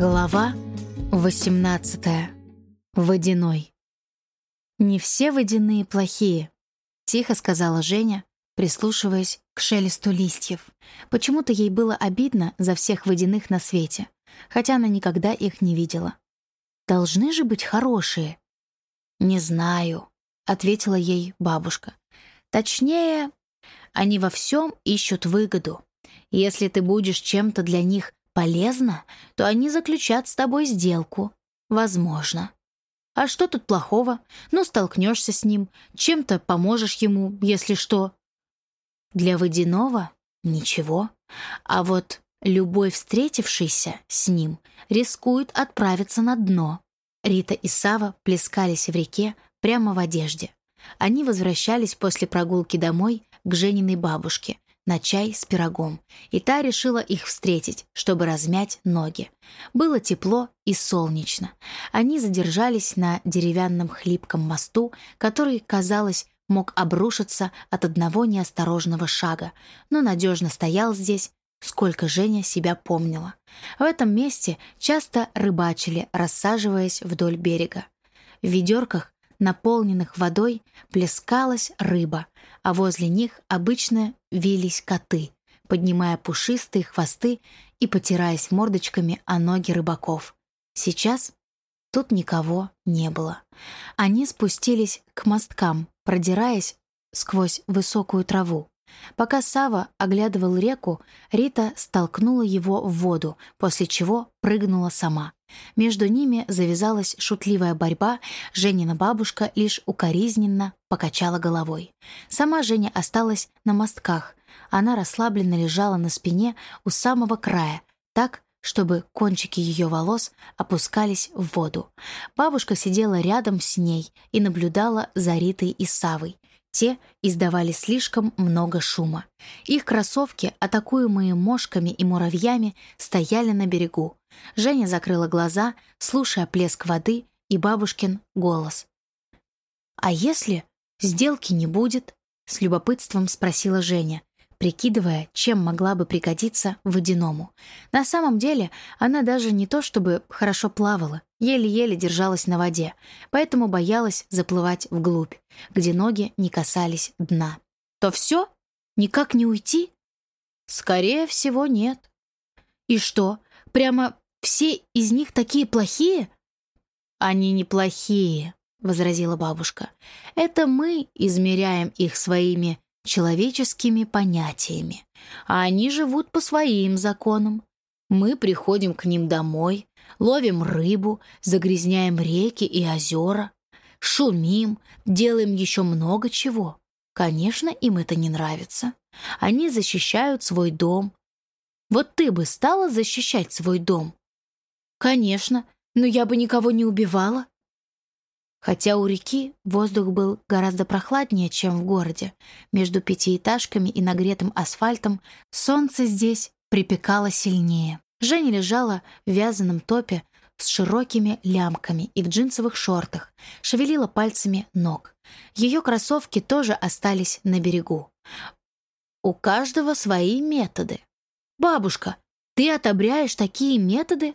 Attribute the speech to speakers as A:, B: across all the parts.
A: Глава 18. Водяной. «Не все водяные плохие», — тихо сказала Женя, прислушиваясь к шелесту листьев. Почему-то ей было обидно за всех водяных на свете, хотя она никогда их не видела. «Должны же быть хорошие». «Не знаю», — ответила ей бабушка. «Точнее, они во всем ищут выгоду. Если ты будешь чем-то для них полезно, то они заключат с тобой сделку. Возможно. А что тут плохого? Ну, столкнешься с ним, чем-то поможешь ему, если что. Для водяного — ничего. А вот любой встретившийся с ним рискует отправиться на дно. Рита и Сава плескались в реке прямо в одежде. Они возвращались после прогулки домой к Жениной бабушке, на чай с пирогом, и та решила их встретить, чтобы размять ноги. Было тепло и солнечно. Они задержались на деревянном хлипком мосту, который, казалось, мог обрушиться от одного неосторожного шага, но надежно стоял здесь, сколько Женя себя помнила. В этом месте часто рыбачили, рассаживаясь вдоль берега. В ведерках наполненных водой, плескалась рыба, а возле них обычно вились коты, поднимая пушистые хвосты и потираясь мордочками о ноги рыбаков. Сейчас тут никого не было. Они спустились к мосткам, продираясь сквозь высокую траву. Пока Сава оглядывал реку, Рита столкнула его в воду, после чего прыгнула сама. Между ними завязалась шутливая борьба, Женина бабушка лишь укоризненно покачала головой. Сама Женя осталась на мостках. Она расслабленно лежала на спине у самого края, так, чтобы кончики ее волос опускались в воду. Бабушка сидела рядом с ней и наблюдала за Ритой и Савой. Те издавали слишком много шума. Их кроссовки, атакуемые мошками и муравьями, стояли на берегу. Женя закрыла глаза, слушая плеск воды и бабушкин голос. «А если сделки не будет?» — с любопытством спросила Женя прикидывая, чем могла бы пригодиться водяному. На самом деле, она даже не то чтобы хорошо плавала, еле-еле держалась на воде, поэтому боялась заплывать вглубь, где ноги не касались дна. То все? Никак не уйти? Скорее всего, нет. И что, прямо все из них такие плохие? Они не плохие, возразила бабушка. Это мы измеряем их своими человеческими понятиями, а они живут по своим законам. Мы приходим к ним домой, ловим рыбу, загрязняем реки и озера, шумим, делаем еще много чего. Конечно, им это не нравится. Они защищают свой дом. Вот ты бы стала защищать свой дом? Конечно, но я бы никого не убивала. Хотя у реки воздух был гораздо прохладнее, чем в городе. Между пятиэтажками и нагретым асфальтом солнце здесь припекало сильнее. Женя лежала в вязаном топе с широкими лямками и в джинсовых шортах, шевелила пальцами ног. Ее кроссовки тоже остались на берегу. У каждого свои методы. «Бабушка, ты отобряешь такие методы?»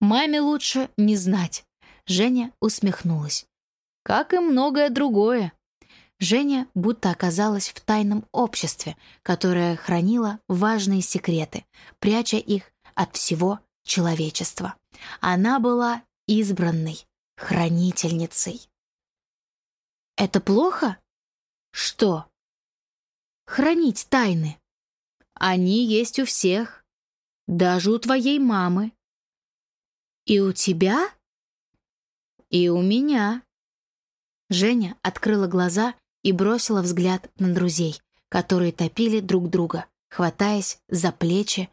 A: «Маме лучше не знать». Женя усмехнулась как и многое другое. Женя будто оказалась в тайном обществе, которое хранило важные секреты, пряча их от всего человечества. Она была избранной, хранительницей. Это плохо? Что? Хранить тайны. Они есть у всех, даже у твоей мамы. И у тебя? И у меня. Женя открыла глаза и бросила взгляд на друзей, которые топили друг друга, хватаясь за плечи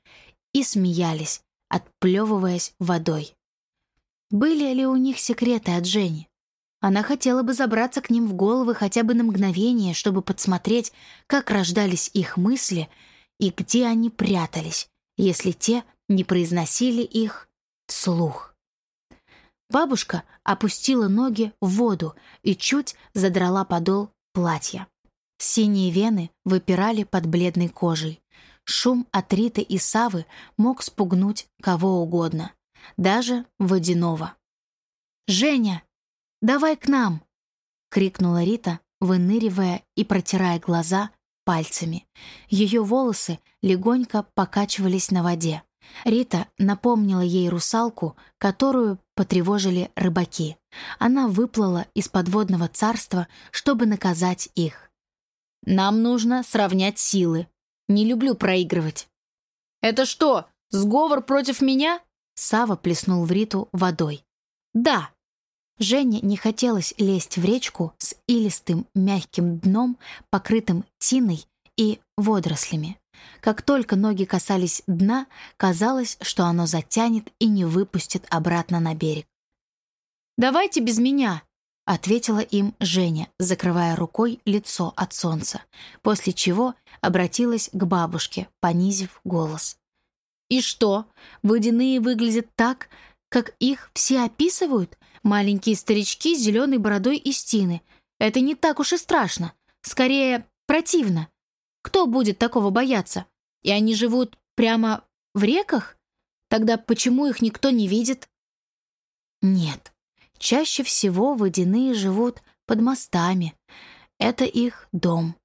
A: и смеялись, отплевываясь водой. Были ли у них секреты от Жени? Она хотела бы забраться к ним в головы хотя бы на мгновение, чтобы подсмотреть, как рождались их мысли и где они прятались, если те не произносили их вслух. Бабушка опустила ноги в воду и чуть задрала подол платья. Синие вены выпирали под бледной кожей. Шум от Риты и Савы мог спугнуть кого угодно. даже водяного. «Женя, давай к нам!» — крикнула Рита, выныривая и протирая глаза пальцами. Ее волосы легонько покачивались на воде. Рита напомнила ей русалку, которую потревожили рыбаки. Она выплыла из подводного царства, чтобы наказать их. «Нам нужно сравнять силы. Не люблю проигрывать». «Это что, сговор против меня?» Сава плеснул в Риту водой. «Да». Жене не хотелось лезть в речку с илистым мягким дном, покрытым тиной и водорослями. Как только ноги касались дна, казалось, что оно затянет и не выпустит обратно на берег. «Давайте без меня», — ответила им Женя, закрывая рукой лицо от солнца, после чего обратилась к бабушке, понизив голос. «И что, водяные выглядят так, как их все описывают? Маленькие старички с зеленой бородой и стены. Это не так уж и страшно. Скорее, противно. Кто будет такого бояться? И они живут прямо в реках? Тогда почему их никто не видит? Нет. Чаще всего водяные живут под мостами. Это их дом.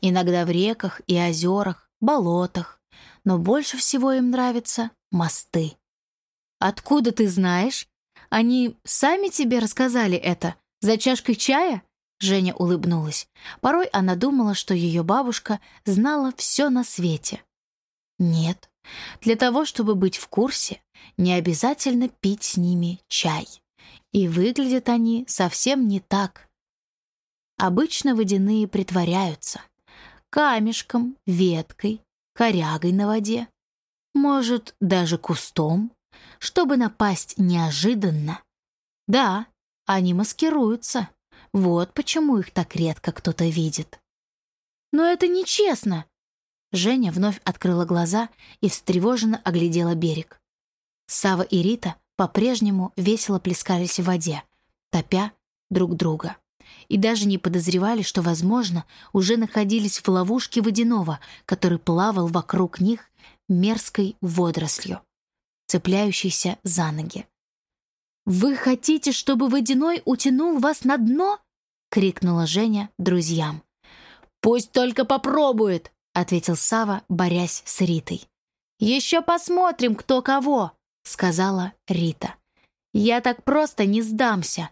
A: Иногда в реках и озерах, болотах. Но больше всего им нравятся мосты. Откуда ты знаешь? Они сами тебе рассказали это? За чашкой чая? Женя улыбнулась. Порой она думала, что ее бабушка знала все на свете. Нет, для того, чтобы быть в курсе, не обязательно пить с ними чай. И выглядят они совсем не так. Обычно водяные притворяются. Камешком, веткой, корягой на воде. Может, даже кустом, чтобы напасть неожиданно. Да, они маскируются. Вот почему их так редко кто-то видит. «Но это нечестно!» Женя вновь открыла глаза и встревоженно оглядела берег. Сава и Рита по-прежнему весело плескались в воде, топя друг друга. И даже не подозревали, что, возможно, уже находились в ловушке водяного, который плавал вокруг них мерзкой водорослью, цепляющейся за ноги. «Вы хотите, чтобы водяной утянул вас на дно?» — крикнула Женя друзьям. «Пусть только попробует!» — ответил Сава, борясь с Ритой. «Еще посмотрим, кто кого!» — сказала Рита. «Я так просто не сдамся!»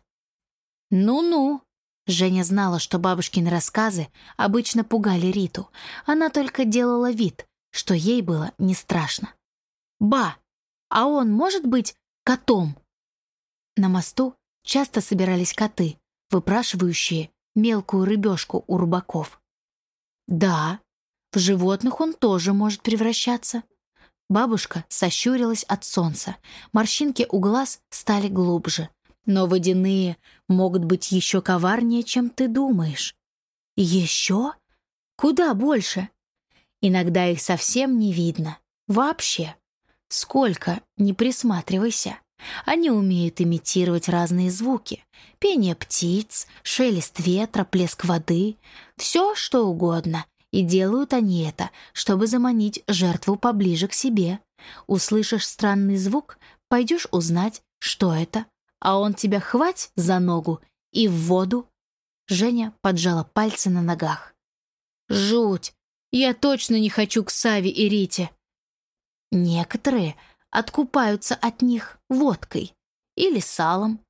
A: «Ну-ну!» Женя знала, что бабушкины рассказы обычно пугали Риту. Она только делала вид, что ей было не страшно. «Ба! А он может быть котом?» На мосту часто собирались коты, выпрашивающие мелкую рыбешку у рыбаков. Да, в животных он тоже может превращаться. Бабушка сощурилась от солнца. Морщинки у глаз стали глубже. Но водяные могут быть еще коварнее, чем ты думаешь. Еще? Куда больше? Иногда их совсем не видно. Вообще. Сколько, не присматривайся. Они умеют имитировать разные звуки. Пение птиц, шелест ветра, плеск воды. Все, что угодно. И делают они это, чтобы заманить жертву поближе к себе. Услышишь странный звук, пойдешь узнать, что это, а он тебя хвать за ногу и в воду. Женя поджала пальцы на ногах. «Жуть! Я точно не хочу к Саве и Рите!» Некоторые откупаются от них водкой или салом.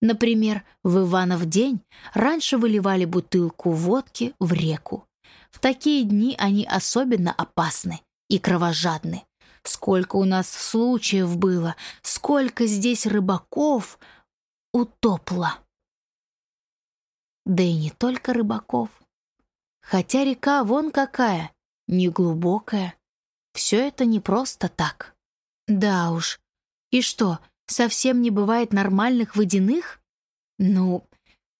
A: Например, в Иванов день раньше выливали бутылку водки в реку. В такие дни они особенно опасны и кровожадны. Сколько у нас случаев было, сколько здесь рыбаков утопло. Да и не только рыбаков. Хотя река вон какая, неглубокая. Все это не просто так. Да уж. И что, совсем не бывает нормальных водяных? Ну,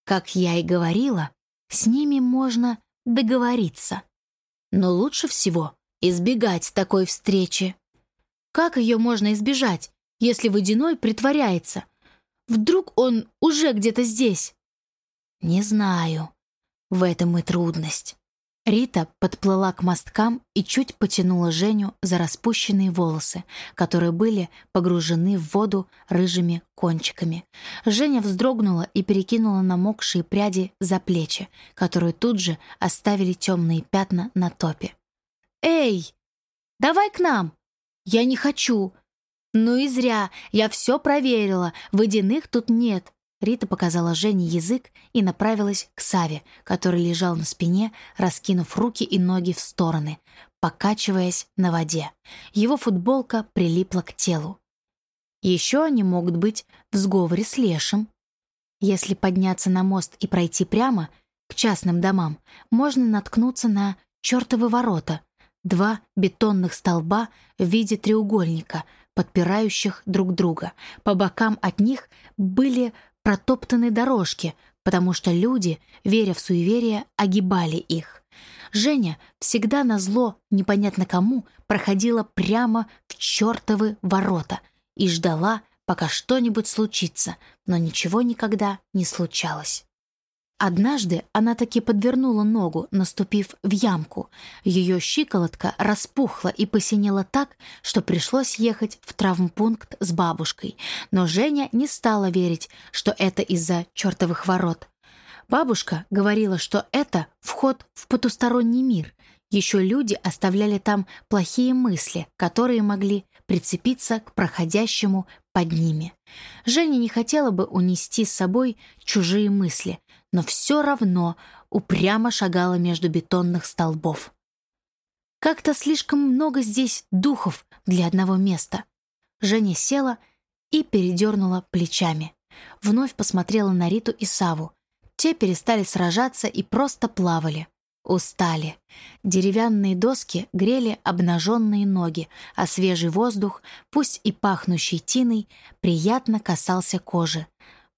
A: как я и говорила, с ними можно договориться. Но лучше всего избегать такой встречи. Как ее можно избежать, если водяной притворяется? Вдруг он уже где-то здесь? Не знаю. В этом и трудность. Рита подплыла к мосткам и чуть потянула Женю за распущенные волосы, которые были погружены в воду рыжими кончиками. Женя вздрогнула и перекинула намокшие пряди за плечи, которые тут же оставили темные пятна на топе. «Эй, давай к нам!» «Я не хочу!» «Ну и зря! Я все проверила! Водяных тут нет!» Рита показала Жене язык и направилась к Саве, который лежал на спине, раскинув руки и ноги в стороны, покачиваясь на воде. Его футболка прилипла к телу. Еще они могут быть в сговоре с Лешем. Если подняться на мост и пройти прямо, к частным домам, можно наткнуться на чертовы ворота, два бетонных столба в виде треугольника, подпирающих друг друга. По бокам от них были протоптаны дорожки, потому что люди, веря в суеверие, огибали их. Женя всегда на зло непонятно кому проходила прямо в чертовы ворота и ждала, пока что-нибудь случится, но ничего никогда не случалось. Однажды она таки подвернула ногу, наступив в ямку. Ее щиколотка распухла и посинела так, что пришлось ехать в травмпункт с бабушкой. Но Женя не стала верить, что это из-за чертовых ворот. Бабушка говорила, что это вход в потусторонний мир. Еще люди оставляли там плохие мысли, которые могли прицепиться к проходящему под ними. Женя не хотела бы унести с собой чужие мысли, но все равно упрямо шагала между бетонных столбов. Как-то слишком много здесь духов для одного места. Женя села и передернула плечами. Вновь посмотрела на Риту и Саву. Те перестали сражаться и просто плавали. Устали. Деревянные доски грели обнаженные ноги, а свежий воздух, пусть и пахнущий тиной, приятно касался кожи.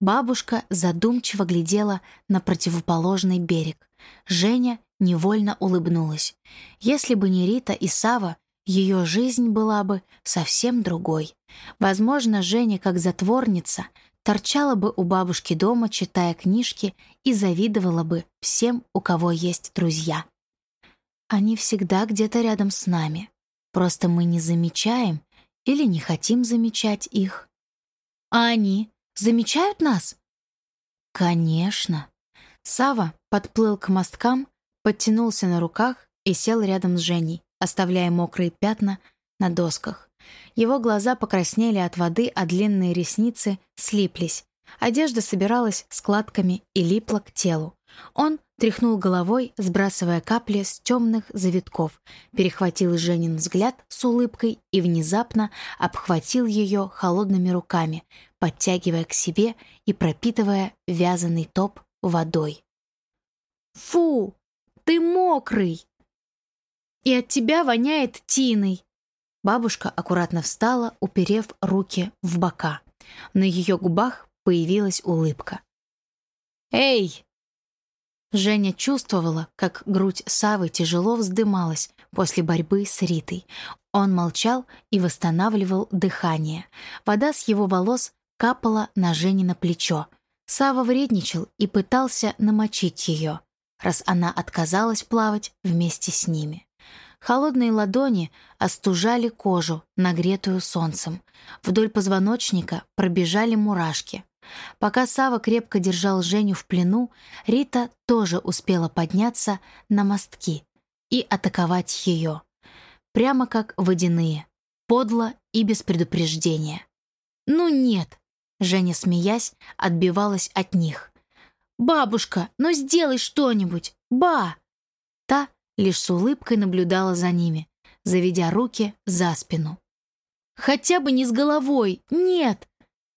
A: Бабушка задумчиво глядела на противоположный берег. Женя невольно улыбнулась. Если бы не Рита и Сава, ее жизнь была бы совсем другой. Возможно, Женя, как затворница, торчала бы у бабушки дома, читая книжки, и завидовала бы всем, у кого есть друзья. Они всегда где-то рядом с нами. Просто мы не замечаем или не хотим замечать их. А они? Замечают нас?» «Конечно». Сава подплыл к мосткам, подтянулся на руках и сел рядом с Женей, оставляя мокрые пятна на досках. Его глаза покраснели от воды, а длинные ресницы слиплись. Одежда собиралась складками и липла к телу. Он тряхнул головой, сбрасывая капли с темных завитков, перехватил Женин взгляд с улыбкой и внезапно обхватил ее холодными руками, подтягивая к себе и пропитывая вязаный топ водой. «Фу! Ты мокрый!» «И от тебя воняет тиной!» Бабушка аккуратно встала, уперев руки в бока. На ее губах появилась улыбка. «Эй, Женя чувствовала, как грудь Савы тяжело вздымалась после борьбы с Ритой. Он молчал и восстанавливал дыхание. Вода с его волос капала на Жене на плечо. Сава вредничал и пытался намочить ее, раз она отказалась плавать вместе с ними. Холодные ладони остужали кожу, нагретую солнцем. Вдоль позвоночника пробежали мурашки. Пока Сава крепко держал Женю в плену, Рита тоже успела подняться на мостки и атаковать ее. Прямо как водяные, подло и без предупреждения. «Ну нет!» — Женя, смеясь, отбивалась от них. «Бабушка, ну сделай что-нибудь! Ба!» Та лишь с улыбкой наблюдала за ними, заведя руки за спину. «Хотя бы не с головой! Нет!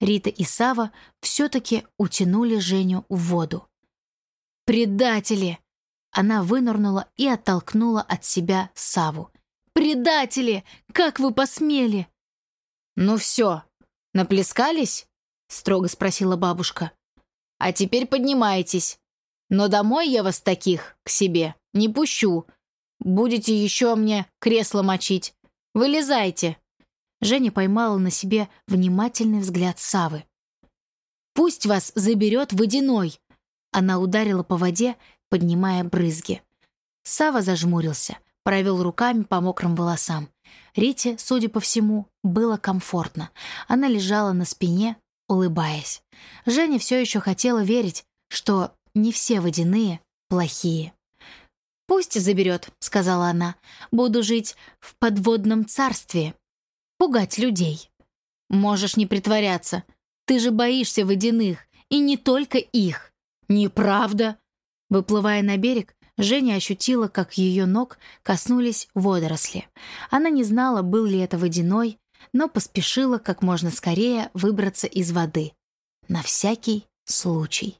A: Рита и Сава все-таки утянули Женю в воду. «Предатели!» Она вынырнула и оттолкнула от себя Саву. «Предатели! Как вы посмели?» «Ну все, наплескались?» — строго спросила бабушка. «А теперь поднимайтесь. Но домой я вас таких к себе не пущу. Будете еще мне кресло мочить. Вылезайте!» Женя поймала на себе внимательный взгляд Савы. «Пусть вас заберет водяной!» Она ударила по воде, поднимая брызги. Сава зажмурился, провел руками по мокрым волосам. Рите, судя по всему, было комфортно. Она лежала на спине, улыбаясь. Женя все еще хотела верить, что не все водяные плохие. «Пусть заберет», — сказала она. «Буду жить в подводном царстве. Пугать людей». «Можешь не притворяться. Ты же боишься водяных, и не только их». «Неправда». Выплывая на берег, Женя ощутила, как ее ног коснулись водоросли. Она не знала, был ли это водяной, но поспешила как можно скорее выбраться из воды. На всякий случай.